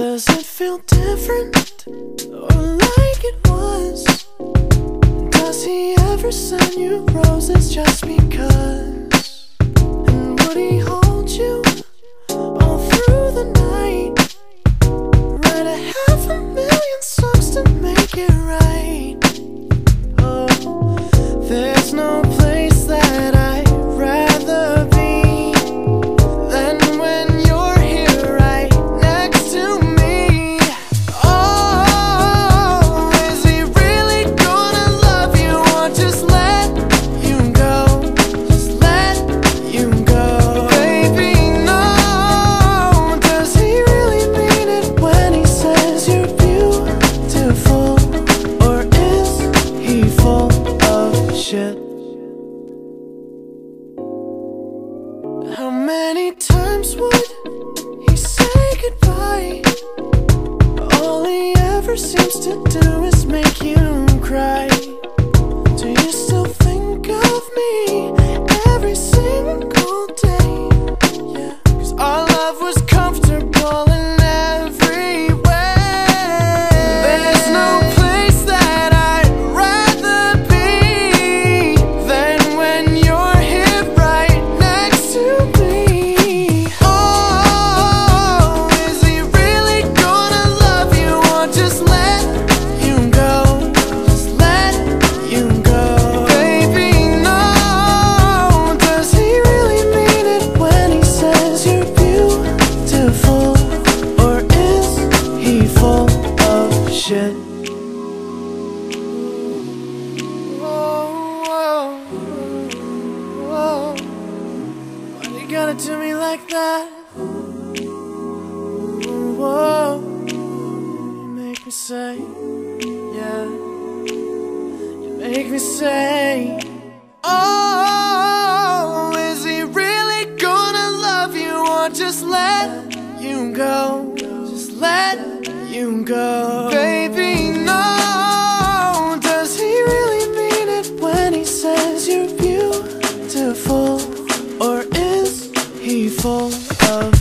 Does it feel different or like it was? Does he ever send you roses just because? And would he hold you all through the night? Write a half a million songs to make it right. Shit? How many times would he say goodbye? All he ever seems to do is make you cry. Shit? Why you gotta do me like that? Whoa, you make me say, yeah. You make me say, Oh, is he really gonna love you or just let you go? Just let you go? Baby, no. Does he really mean it when he says you're beautiful? Or is he full of